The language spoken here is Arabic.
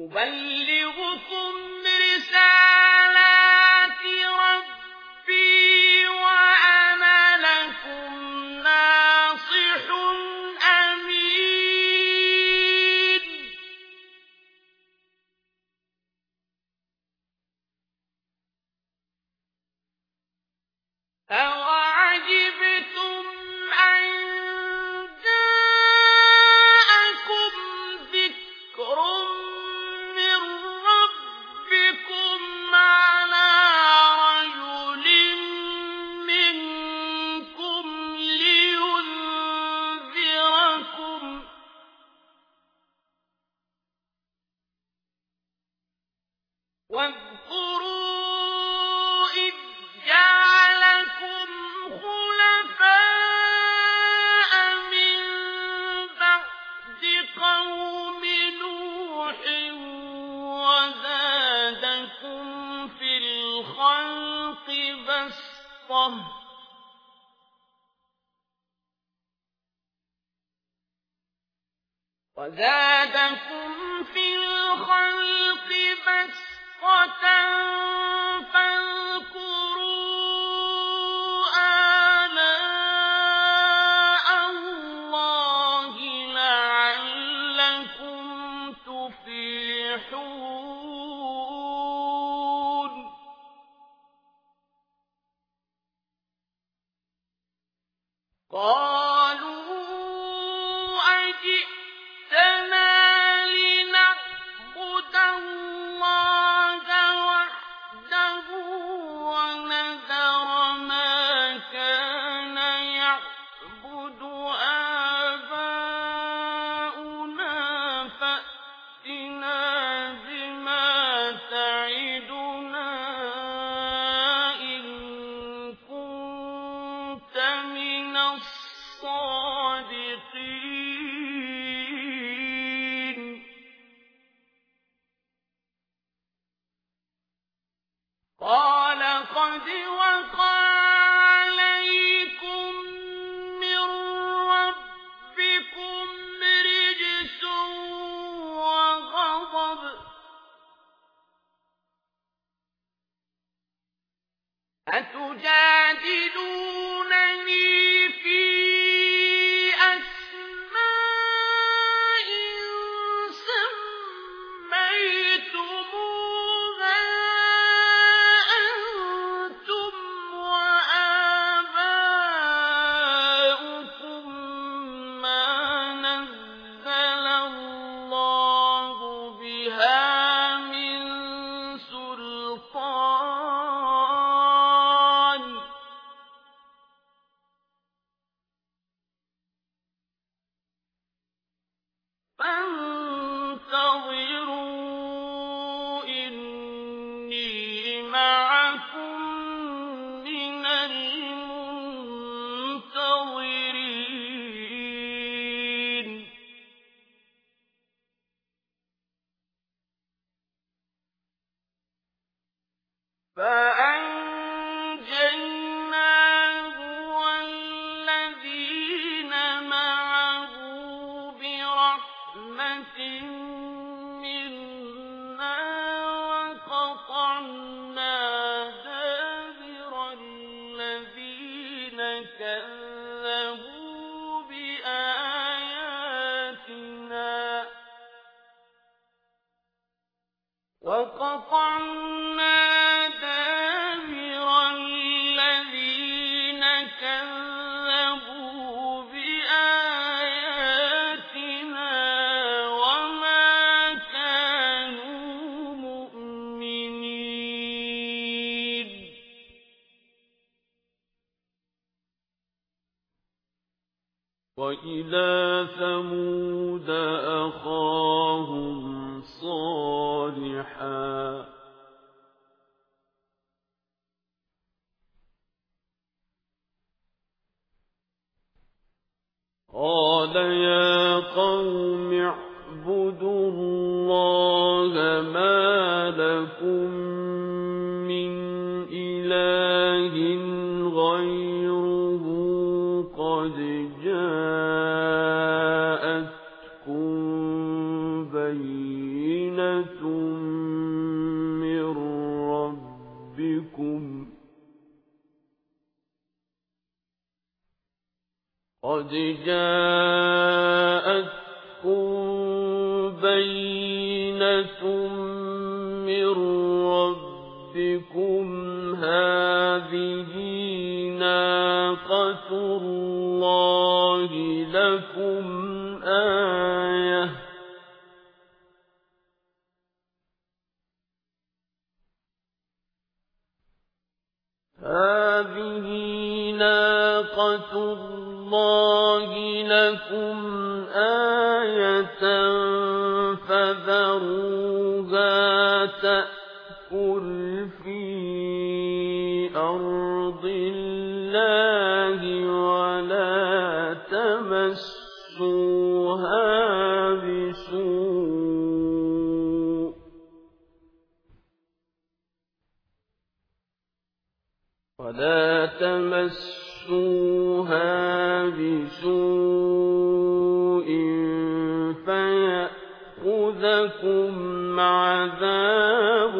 أبلغكم رسالات ربي وأنا لكم ناصح أمين. أوعجبتم واذكروا إذ خلفاء من قوم نوح وزادكم في الخلق بسطة. وزادكم في الخلق بسطة. 我等。أتجادلونني وقطعنا الذين كذبوا بآياتنا وما كانوا مؤمنين. وإلى ثمود أخاهم صالحا. قال يا قوم اعبدوا الله ما لكم من إله قد جاءتكم بينة من ربكم هذه ناقة الله لكم هذه ناقة الله لكم آية فذروها تأكل في أرض الله ولا تمسوها بسوء فيأخذكم عذاب